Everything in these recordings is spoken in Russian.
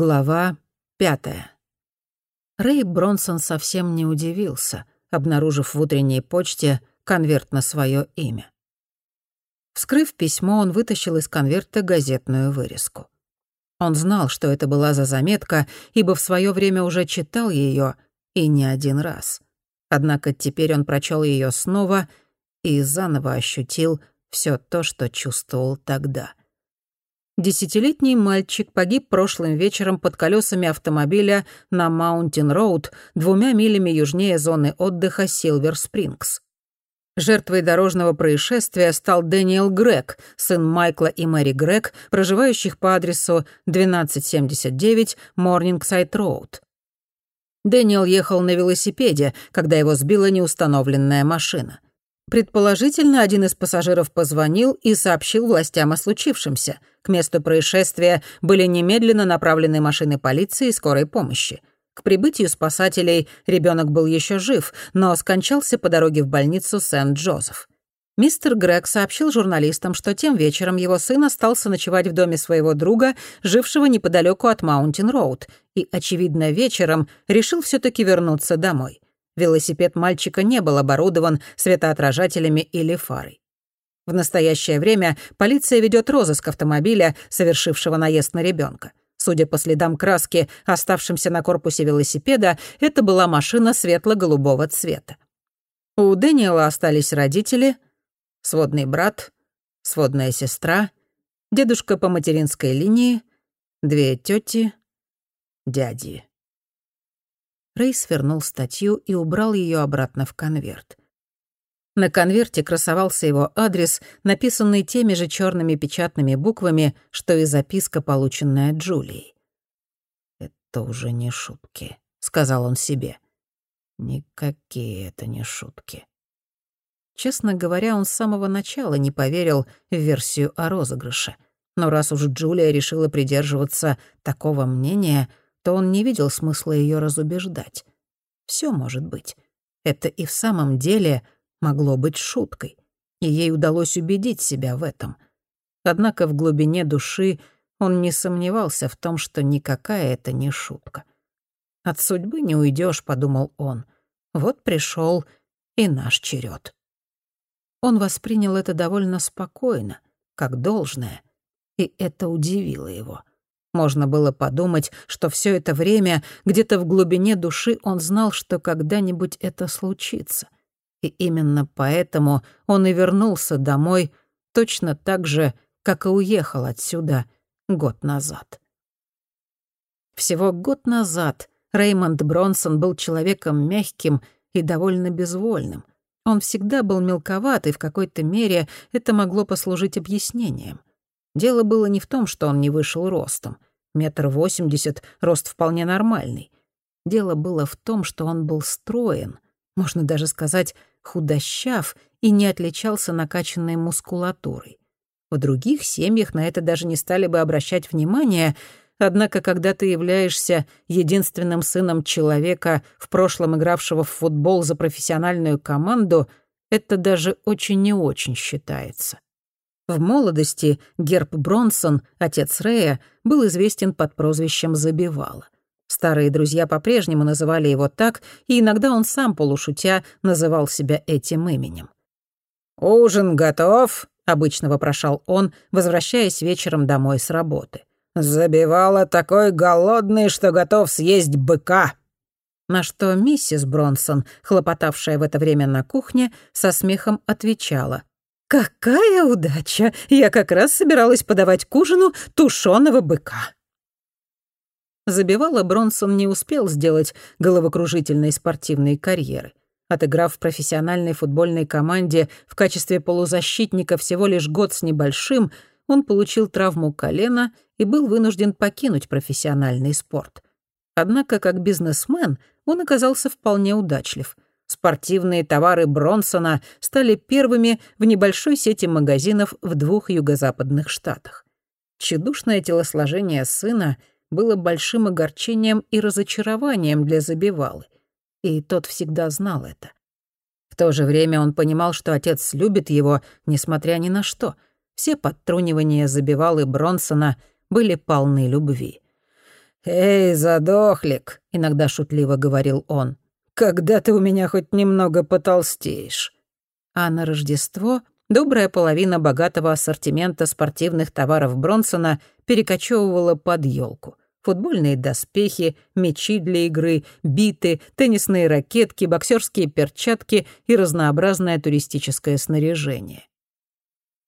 Глава пятая. Рэй Бронсон совсем не удивился, обнаружив в утренней почте конверт на свое имя. Вскрыв письмо, он вытащил из конверта газетную вырезку. Он знал, что это была за заметка, ибо в свое время уже читал ее и не один раз. Однако теперь он прочел ее снова и заново ощутил все то, что чувствовал тогда. Десятилетний мальчик погиб прошлым вечером под колесами автомобиля на Маунтин-Роуд, двумя милями южнее зоны отдыха Силвер-Спрингс. Жертвой дорожного происшествия стал Дэниел Грег, сын Майкла и Мэри Грег, проживающих по адресу 1279 Морнингсайд-Роуд. Дэниел ехал на велосипеде, когда его сбила неустановленная машина. Предположительно, один из пассажиров позвонил и сообщил властям о случившемся. К месту происшествия были немедленно направлены машины полиции и скорой помощи. К прибытию спасателей ребенок был еще жив, но скончался по дороге в больницу Сент-Джозеф. Мистер Грег сообщил журналистам, что тем вечером его сын остался ночевать в доме своего друга, жившего неподалеку от Маунтин-Роуд, и, очевидно, вечером решил все таки вернуться домой. Велосипед мальчика не был оборудован светоотражателями или фарой. В настоящее время полиция ведет розыск автомобиля, совершившего наезд на ребенка. Судя по следам краски, оставшимся на корпусе велосипеда, это была машина светло-голубого цвета. У Дэниела остались родители, сводный брат, сводная сестра, дедушка по материнской линии, две тети, дяди. Рэй свернул статью и убрал ее обратно в конверт. На конверте красовался его адрес, написанный теми же черными печатными буквами, что и записка, полученная Джулией. «Это уже не шутки», — сказал он себе. «Никакие это не шутки». Честно говоря, он с самого начала не поверил в версию о розыгрыше. Но раз уж Джулия решила придерживаться такого мнения, то он не видел смысла ее разубеждать. Все может быть. Это и в самом деле могло быть шуткой, и ей удалось убедить себя в этом. Однако в глубине души он не сомневался в том, что никакая это не шутка. «От судьбы не уйдешь, подумал он. «Вот пришел и наш черед. Он воспринял это довольно спокойно, как должное, и это удивило его. Можно было подумать, что все это время где-то в глубине души он знал, что когда-нибудь это случится. И именно поэтому он и вернулся домой точно так же, как и уехал отсюда год назад. Всего год назад Реймонд Бронсон был человеком мягким и довольно безвольным. Он всегда был мелковат, и в какой-то мере это могло послужить объяснением. Дело было не в том, что он не вышел ростом. Метр восемьдесят — рост вполне нормальный. Дело было в том, что он был строен, можно даже сказать, худощав и не отличался накачанной мускулатурой. В других семьях на это даже не стали бы обращать внимания, однако когда ты являешься единственным сыном человека, в прошлом игравшего в футбол за профессиональную команду, это даже очень не очень считается. В молодости Герб Бронсон, отец Рэя, был известен под прозвищем «Забивала». Старые друзья по-прежнему называли его так, и иногда он сам полушутя называл себя этим именем. «Ужин готов?» — обычно вопрошал он, возвращаясь вечером домой с работы. «Забивала такой голодный, что готов съесть быка». На что миссис Бронсон, хлопотавшая в это время на кухне, со смехом отвечала. «Какая удача! Я как раз собиралась подавать к ужину тушеного быка». Забивала Бронсон не успел сделать головокружительной спортивной карьеры. Отыграв в профессиональной футбольной команде в качестве полузащитника всего лишь год с небольшим, он получил травму колена и был вынужден покинуть профессиональный спорт. Однако, как бизнесмен, он оказался вполне удачлив — Спортивные товары Бронсона стали первыми в небольшой сети магазинов в двух юго-западных штатах. Чудушное телосложение сына было большим огорчением и разочарованием для Забивалы, и тот всегда знал это. В то же время он понимал, что отец любит его, несмотря ни на что. Все подтрунивания Забивалы Бронсона были полны любви. «Эй, задохлик!» — иногда шутливо говорил он. «Когда ты у меня хоть немного потолстеешь?» А на Рождество добрая половина богатого ассортимента спортивных товаров Бронсона перекочевывала под елку. Футбольные доспехи, мячи для игры, биты, теннисные ракетки, боксерские перчатки и разнообразное туристическое снаряжение.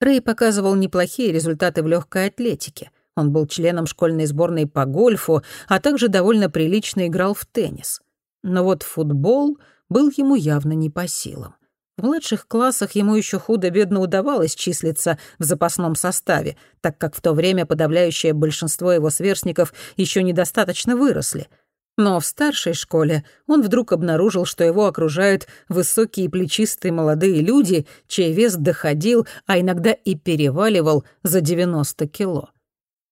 Рэй показывал неплохие результаты в легкой атлетике. Он был членом школьной сборной по гольфу, а также довольно прилично играл в теннис. Но вот футбол был ему явно не по силам. В младших классах ему еще худо-бедно удавалось числиться в запасном составе, так как в то время подавляющее большинство его сверстников еще недостаточно выросли — но в старшей школе он вдруг обнаружил, что его окружают высокие плечистые молодые люди, чей вес доходил, а иногда и переваливал за 90 кило.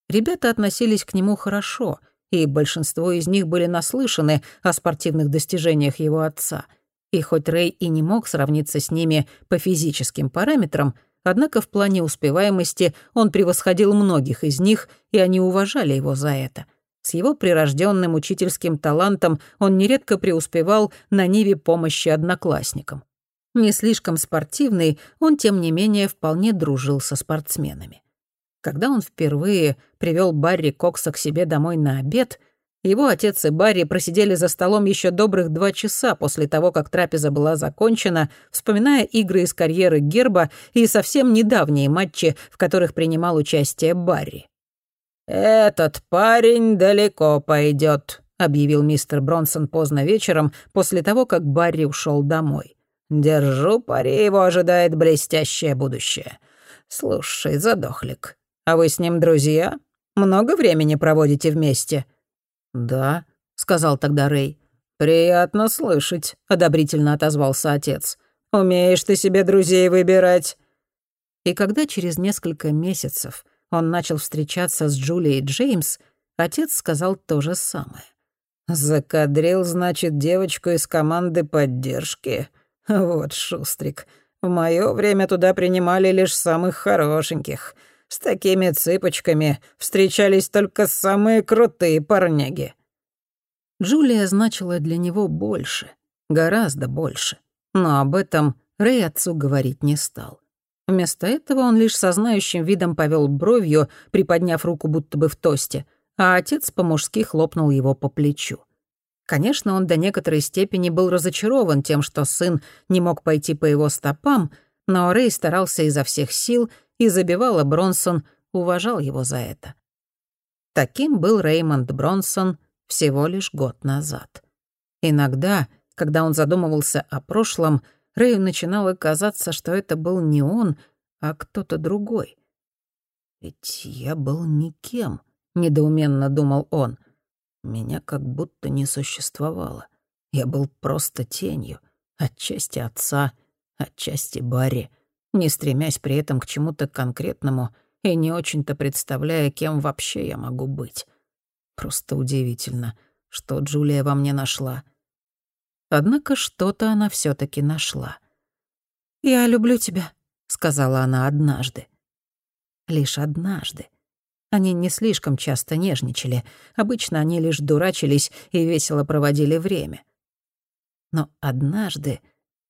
Ребята относились к нему хорошо, и большинство из них были наслышаны о спортивных достижениях его отца. И хоть Рэй и не мог сравниться с ними по физическим параметрам, однако в плане успеваемости он превосходил многих из них, и они уважали его за это — с его прирожденным учительским талантом он нередко преуспевал на ниве помощи одноклассникам. Не слишком спортивный, он, тем не менее, вполне дружил со спортсменами. Когда он впервые привел Барри Кокса к себе домой на обед, его отец и Барри просидели за столом еще добрых два часа после того, как трапеза была закончена, вспоминая игры из карьеры Герба и совсем недавние матчи, в которых принимал участие Барри. «Этот парень далеко пойдет», — объявил мистер Бронсон поздно вечером после того, как Барри ушел домой. «Держу пари, его ожидает блестящее будущее. Слушай, задохлик, а вы с ним друзья? Много времени проводите вместе?» «Да», — сказал тогда Рэй. «Приятно слышать», — одобрительно отозвался отец. «Умеешь ты себе друзей выбирать». И когда через несколько месяцев он начал встречаться с Джулией Джеймс, отец сказал то же самое. «Закадрил, значит, девочку из команды поддержки? Вот шустрик. В моё время туда принимали лишь самых хорошеньких. С такими цыпочками встречались только самые крутые парняги». Джулия значила для него больше, гораздо больше. Но об этом Рэй отцу говорить не стал. Вместо этого он лишь со знающим видом повел бровью, приподняв руку будто бы в тосте, а отец по-мужски хлопнул его по плечу. Конечно, он до некоторой степени был разочарован тем, что сын не мог пойти по его стопам, но Рэй старался изо всех сил, и забивала Бронсон уважал его за это. Таким был Реймонд Бронсон всего лишь год назад. Иногда, когда он задумывался о прошлом, Рэю начинало казаться, что это был не он, а кто-то другой. «Ведь я был никем», — недоуменно думал он. «Меня как будто не существовало. Я был просто тенью, отчасти отца, отчасти Барри, не стремясь при этом к чему-то конкретному и не очень-то представляя, кем вообще я могу быть. Просто удивительно, что Джулия во мне нашла — Однако что-то она все таки нашла. «Я люблю тебя», — сказала она однажды. Лишь однажды. Они не слишком часто нежничали. Обычно они лишь дурачились и весело проводили время. Но однажды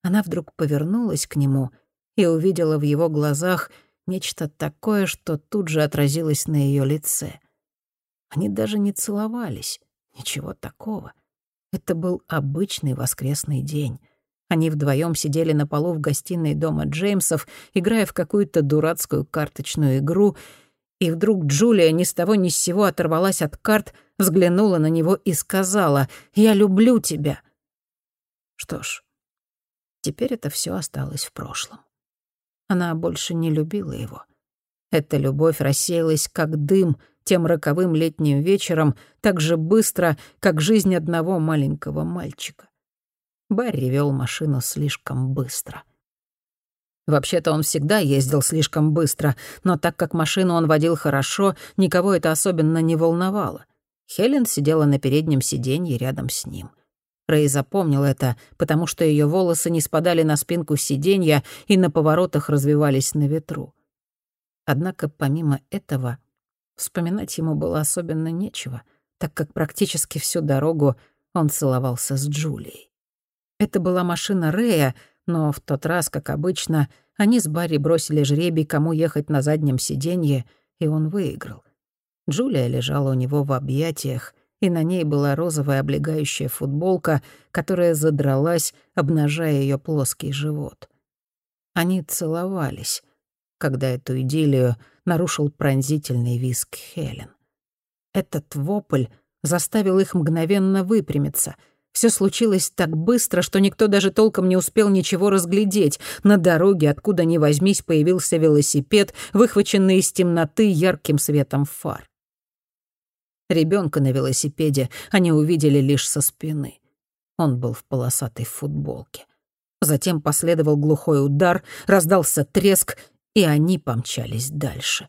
она вдруг повернулась к нему и увидела в его глазах нечто такое, что тут же отразилось на ее лице. Они даже не целовались, ничего такого. Это был обычный воскресный день. Они вдвоем сидели на полу в гостиной дома Джеймсов, играя в какую-то дурацкую карточную игру, и вдруг Джулия ни с того ни с сего оторвалась от карт, взглянула на него и сказала «Я люблю тебя». Что ж, теперь это все осталось в прошлом. Она больше не любила его. Эта любовь рассеялась как дым тем роковым летним вечером так же быстро, как жизнь одного маленького мальчика. Барри вел машину слишком быстро. Вообще-то он всегда ездил слишком быстро, но так как машину он водил хорошо, никого это особенно не волновало. Хелен сидела на переднем сиденье рядом с ним. Рэй запомнил это, потому что ее волосы не спадали на спинку сиденья и на поворотах развивались на ветру. Однако помимо этого вспоминать ему было особенно нечего, так как практически всю дорогу он целовался с Джулией. Это была машина Рэя, но в тот раз, как обычно, они с Барри бросили жребий, кому ехать на заднем сиденье, и он выиграл. Джулия лежала у него в объятиях, и на ней была розовая облегающая футболка, которая задралась, обнажая ее плоский живот. Они целовались, когда эту идиллию нарушил пронзительный виск Хелен. Этот вопль заставил их мгновенно выпрямиться. Все случилось так быстро, что никто даже толком не успел ничего разглядеть. На дороге, откуда ни возьмись, появился велосипед, выхваченный из темноты ярким светом фар. Ребенка на велосипеде они увидели лишь со спины. Он был в полосатой футболке. Затем последовал глухой удар, раздался треск, и они помчались дальше.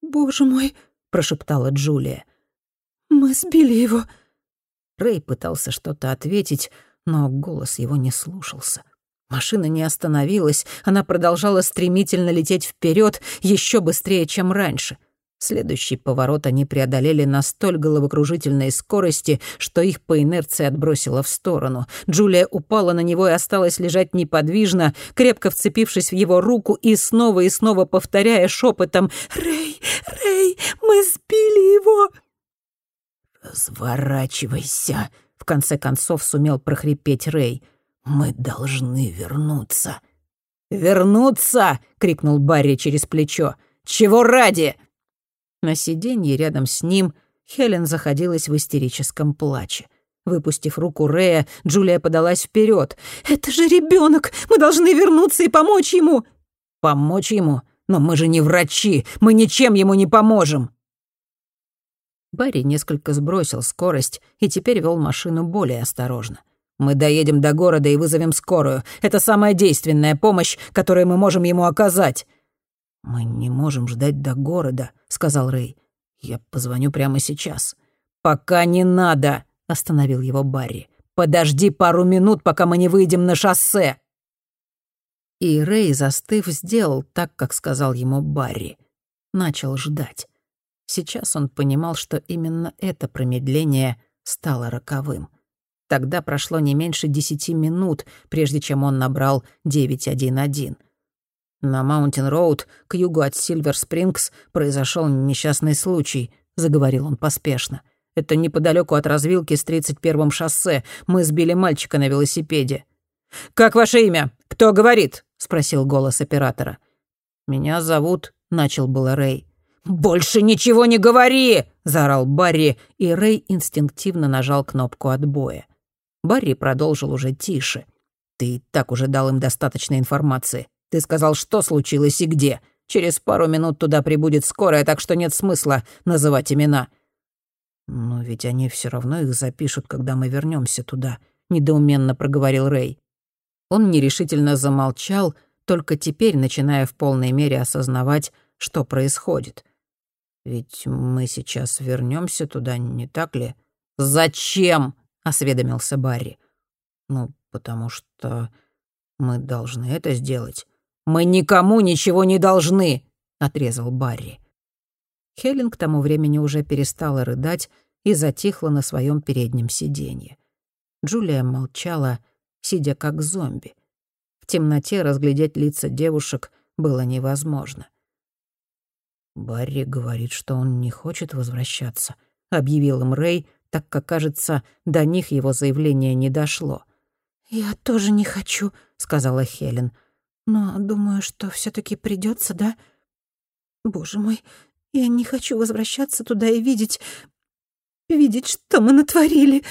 «Боже мой!» — прошептала Джулия. «Мы сбили его!» Рэй пытался что-то ответить, но голос его не слушался. Машина не остановилась, она продолжала стремительно лететь вперед еще быстрее, чем раньше — Следующий поворот они преодолели на столь головокружительной скорости, что их по инерции отбросило в сторону. Джулия упала на него и осталась лежать неподвижно, крепко вцепившись в его руку и снова и снова повторяя шепотом «Рэй, Рэй, мы сбили его!» «Разворачивайся!» — в конце концов сумел прохрипеть Рэй. «Мы должны вернуться». «Вернуться!» — крикнул Барри через плечо. «Чего ради?» На сиденье рядом с ним Хелен заходилась в истерическом плаче. Выпустив руку Рея, Джулия подалась вперед. «Это же ребенок! Мы должны вернуться и помочь ему!» «Помочь ему? Но мы же не врачи! Мы ничем ему не поможем!» Барри несколько сбросил скорость и теперь вел машину более осторожно. «Мы доедем до города и вызовем скорую. Это самая действенная помощь, которую мы можем ему оказать». «Мы не можем ждать до города», — сказал Рэй. «Я позвоню прямо сейчас». «Пока не надо», — остановил его Барри. «Подожди пару минут, пока мы не выйдем на шоссе». И Рэй, застыв, сделал так, как сказал ему Барри. Начал ждать. Сейчас он понимал, что именно это промедление стало роковым. Тогда прошло не меньше десяти минут, прежде чем он набрал 911. «На Маунтин-Роуд, к югу от Сильвер-Спрингс, произошел несчастный случай», — заговорил он поспешно. «Это неподалеку от развилки с 31-м шоссе. Мы сбили мальчика на велосипеде». «Как ваше имя? Кто говорит?» — спросил голос оператора. «Меня зовут...» — начал было Рэй. «Больше ничего не говори!» — заорал Барри, и Рэй инстинктивно нажал кнопку отбоя. Барри продолжил уже тише. «Ты так уже дал им достаточно информации. Ты сказал, что случилось и где. Через пару минут туда прибудет скорая, так что нет смысла называть имена». «Но ведь они все равно их запишут, когда мы вернемся туда», — недоуменно проговорил Рэй. Он нерешительно замолчал, только теперь начиная в полной мере осознавать, что происходит. «Ведь мы сейчас вернемся туда, не так ли?» «Зачем?» — осведомился Барри. «Ну, потому что мы должны это сделать. «Мы никому ничего не должны», — отрезал Барри. Хелен к тому времени уже перестала рыдать и затихла на своем переднем сиденье. Джулия молчала, сидя как зомби. В темноте разглядеть лица девушек было невозможно. «Барри говорит, что он не хочет возвращаться», — объявил им Рэй, так как, кажется, до них его заявление не дошло. «Я тоже не хочу», — сказала Хелен. Но думаю, что все таки придется, да? Боже мой, я не хочу возвращаться туда и видеть... видеть, что мы натворили.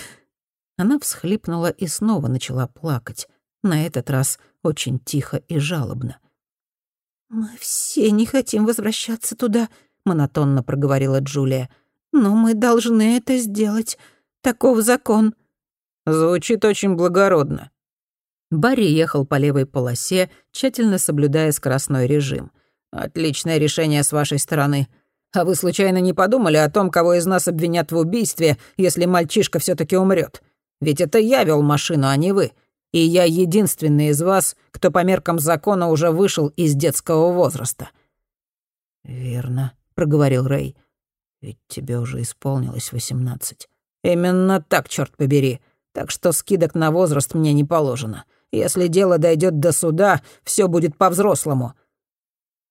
Она всхлипнула и снова начала плакать. На этот раз очень тихо и жалобно. «Мы все не хотим возвращаться туда», — монотонно проговорила Джулия. «Но мы должны это сделать. Таков закон». «Звучит очень благородно», Барри ехал по левой полосе, тщательно соблюдая скоростной режим. «Отличное решение с вашей стороны. А вы случайно не подумали о том, кого из нас обвинят в убийстве, если мальчишка все таки умрет? Ведь это я вел машину, а не вы. И я единственный из вас, кто по меркам закона уже вышел из детского возраста». «Верно», — проговорил Рэй. Ведь тебе уже исполнилось восемнадцать. Именно так, черт побери. Так что скидок на возраст мне не положено. Если дело дойдет до суда, все будет по-взрослому.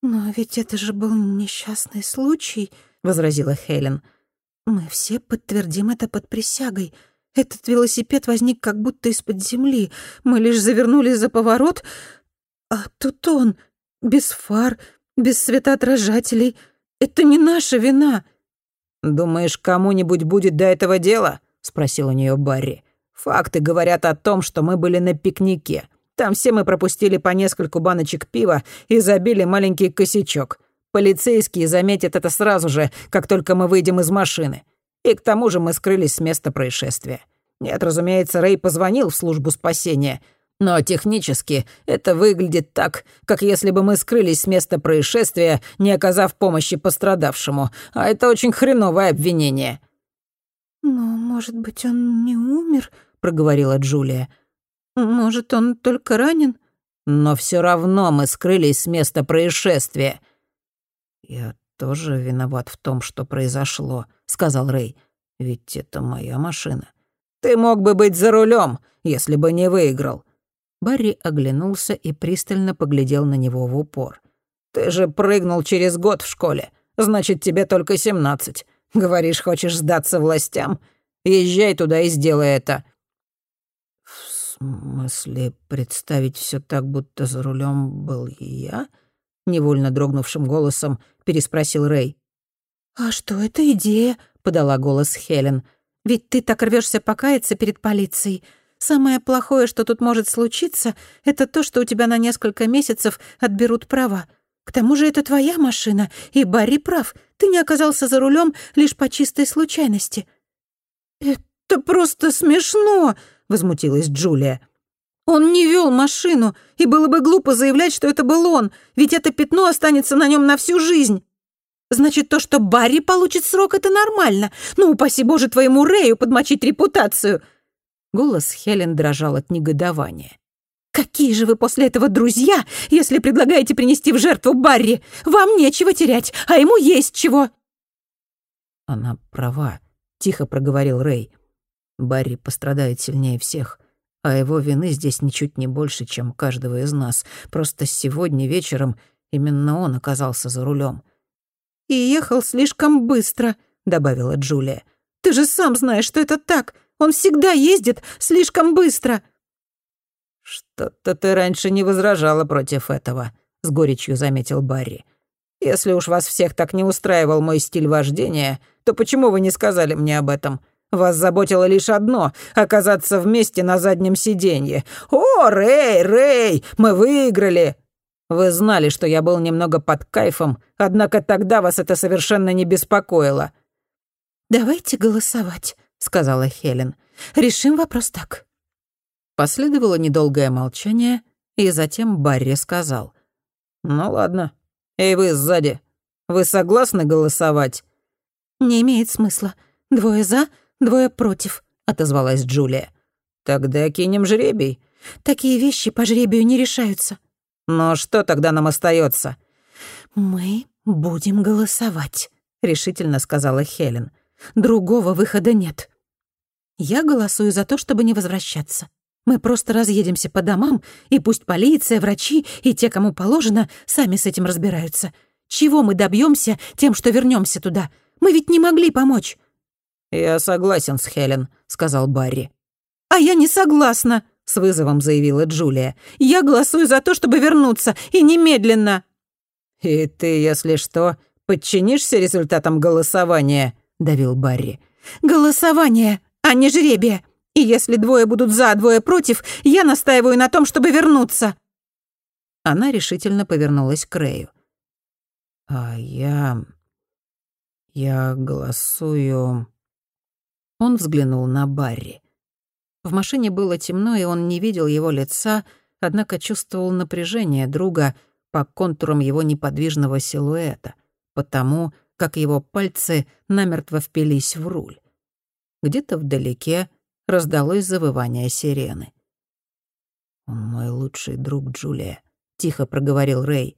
«Но ведь это же был несчастный случай», — возразила Хелен. «Мы все подтвердим это под присягой. Этот велосипед возник как будто из-под земли. Мы лишь завернули за поворот, а тут он, без фар, без светоотражателей. Это не наша вина». «Думаешь, кому-нибудь будет до этого дела?» — спросил у нее Барри. «Факты говорят о том, что мы были на пикнике. Там все мы пропустили по нескольку баночек пива и забили маленький косячок. Полицейские заметят это сразу же, как только мы выйдем из машины. И к тому же мы скрылись с места происшествия. Нет, разумеется, Рэй позвонил в службу спасения, но технически это выглядит так, как если бы мы скрылись с места происшествия, не оказав помощи пострадавшему. А это очень хреновое обвинение». «Но, может быть, он не умер?» — проговорила Джулия. «Может, он только ранен?» «Но все равно мы скрылись с места происшествия». «Я тоже виноват в том, что произошло», — сказал Рэй. «Ведь это моя машина». «Ты мог бы быть за рулем, если бы не выиграл». Барри оглянулся и пристально поглядел на него в упор. «Ты же прыгнул через год в школе. Значит, тебе только семнадцать. Говоришь, хочешь сдаться властям? Езжай туда и сделай это». «В смысле, представить все так, будто за рулем был я?» Невольно дрогнувшим голосом переспросил Рэй. «А что, это идея?» — подала голос Хелен. «Ведь ты так рвешься покаяться перед полицией. Самое плохое, что тут может случиться, это то, что у тебя на несколько месяцев отберут права. К тому же это твоя машина, и Барри прав. Ты не оказался за рулем лишь по чистой случайности». «Это просто смешно!» — возмутилась Джулия. «Он не вел машину, и было бы глупо заявлять, что это был он, ведь это пятно останется на нем на всю жизнь. Значит, то, что Барри получит срок, это нормально. Ну, упаси боже, твоему Рэю подмочить репутацию!» Голос Хелен дрожал от негодования. «Какие же вы после этого друзья, если предлагаете принести в жертву Барри? Вам нечего терять, а ему есть чего!» «Она права», — тихо проговорил Рэй. «Барри пострадает сильнее всех, а его вины здесь ничуть не больше, чем каждого из нас. Просто сегодня вечером именно он оказался за рулем. «И ехал слишком быстро», — добавила Джулия. «Ты же сам знаешь, что это так. Он всегда ездит слишком быстро». «Что-то ты раньше не возражала против этого», — с горечью заметил Барри. «Если уж вас всех так не устраивал мой стиль вождения, то почему вы не сказали мне об этом? Вас заботило лишь одно — оказаться вместе на заднем сиденье. О, Рэй, Рэй, мы выиграли!» Вы знали, что я был немного под кайфом, однако тогда вас это совершенно не беспокоило». «Давайте голосовать», — сказала Хелен. «Решим вопрос так». Последовало недолгое молчание, и затем Барри сказал. «Ну ладно. Эй, вы сзади. Вы согласны голосовать?» «Не имеет смысла. Двое за, двое против», — отозвалась Джулия. «Тогда кинем жребий». «Такие вещи по жребию не решаются». «Но что тогда нам остается? «Мы будем голосовать», — решительно сказала Хелен. «Другого выхода нет». Я голосую за то, чтобы не возвращаться. Мы просто разъедемся по домам, и пусть полиция, врачи и те, кому положено, сами с этим разбираются. Чего мы добьемся тем, что вернемся туда? Мы ведь не могли помочь». «Я согласен с Хелен», — сказал Барри. «А я не согласна», — с вызовом заявила Джулия. «Я голосую за то, чтобы вернуться, и немедленно». «И ты, если что, подчинишься результатам голосования?» — давил Барри. «Голосование!» а не жребия. И если двое будут за, а двое против, я настаиваю на том, чтобы вернуться». Она решительно повернулась к Рэю. «А я... я голосую...» Он взглянул на Барри. В машине было темно, и он не видел его лица, однако чувствовал напряжение друга по контурам его неподвижного силуэта, потому как его пальцы намертво впились в руль. Где-то вдалеке раздалось завывание сирены. «Он мой лучший друг Джулия», — тихо проговорил Рэй.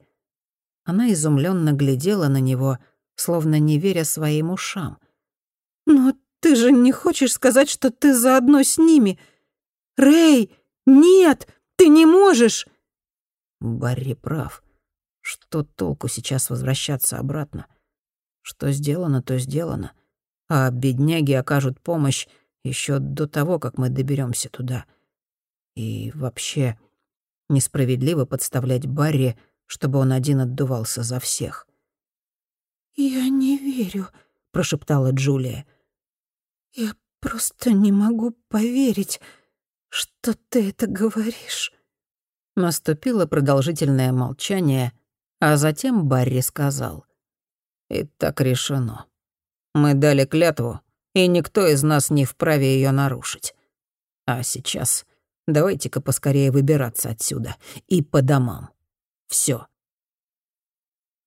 Она изумленно глядела на него, словно не веря своим ушам. «Но ты же не хочешь сказать, что ты заодно с ними? Рэй, нет, ты не можешь!» Барри прав. Что толку сейчас возвращаться обратно? Что сделано, то сделано. А бедняги окажут помощь еще до того, как мы доберемся туда. И вообще несправедливо подставлять Барри, чтобы он один отдувался за всех. «Я не верю», — прошептала Джулия. «Я просто не могу поверить, что ты это говоришь». Наступило продолжительное молчание, а затем Барри сказал. «И так решено. Мы дали клятву, и никто из нас не вправе ее нарушить. А сейчас давайте-ка поскорее выбираться отсюда и по домам. Все.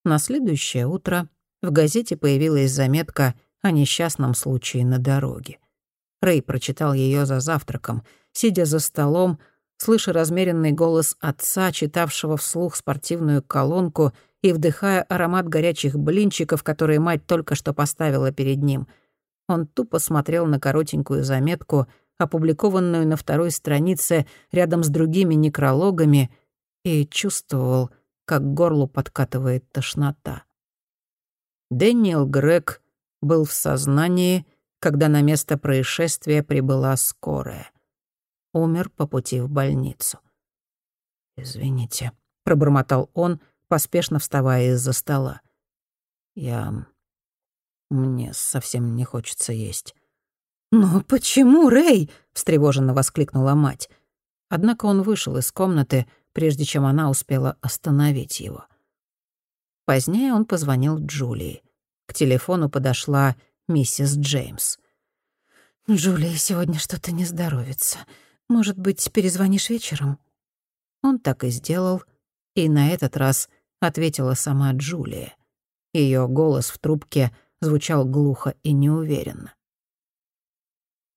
На следующее утро в газете появилась заметка о несчастном случае на дороге. Рэй прочитал ее за завтраком, сидя за столом, слыша размеренный голос отца, читавшего вслух спортивную колонку и вдыхая аромат горячих блинчиков, которые мать только что поставила перед ним. Он тупо смотрел на коротенькую заметку, опубликованную на второй странице рядом с другими некрологами, и чувствовал, как горлу подкатывает тошнота. Дэниел Грег был в сознании, когда на место происшествия прибыла скорая. Умер по пути в больницу. «Извините», — пробормотал он, поспешно вставая из-за стола. «Я... мне совсем не хочется есть». «Но почему, Рэй?» — встревоженно воскликнула мать. Однако он вышел из комнаты, прежде чем она успела остановить его. Позднее он позвонил Джулии. К телефону подошла миссис Джеймс. «Джулии сегодня что-то не здоровится. Может быть, перезвонишь вечером?» Он так и сделал, и на этот раз ответила сама Джулия. Ее голос в трубке звучал глухо и неуверенно.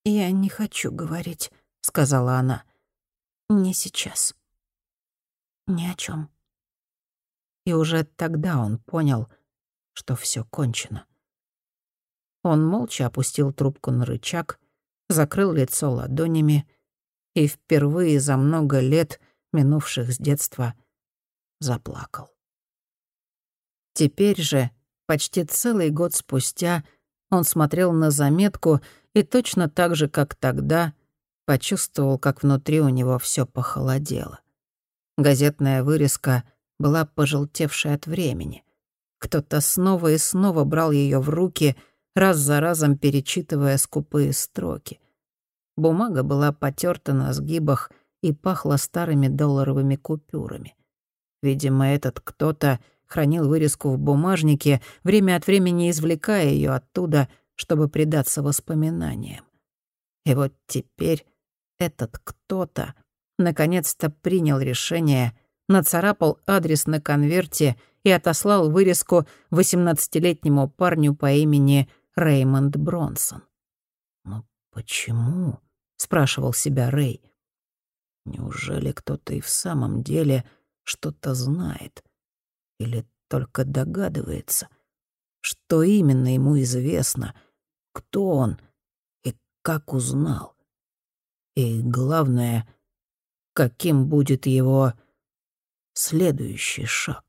«Я не хочу говорить», — сказала она. «Не сейчас. Ни о чем. И уже тогда он понял, что все кончено. Он молча опустил трубку на рычаг, закрыл лицо ладонями и впервые за много лет, минувших с детства, заплакал. Теперь же, почти целый год спустя, он смотрел на заметку и точно так же, как тогда, почувствовал, как внутри у него все похолодело. Газетная вырезка была пожелтевшей от времени. Кто-то снова и снова брал ее в руки, раз за разом перечитывая скупые строки. Бумага была потерта на сгибах и пахла старыми долларовыми купюрами. Видимо, этот кто-то хранил вырезку в бумажнике, время от времени извлекая ее оттуда, чтобы предаться воспоминаниям. И вот теперь этот кто-то наконец-то принял решение, нацарапал адрес на конверте и отослал вырезку 18-летнему парню по имени Реймонд Бронсон. «Но почему?» — спрашивал себя Рэй. «Неужели кто-то и в самом деле что-то знает? Или только догадывается? Что именно ему известно? Кто он и как узнал? И главное, каким будет его следующий шаг?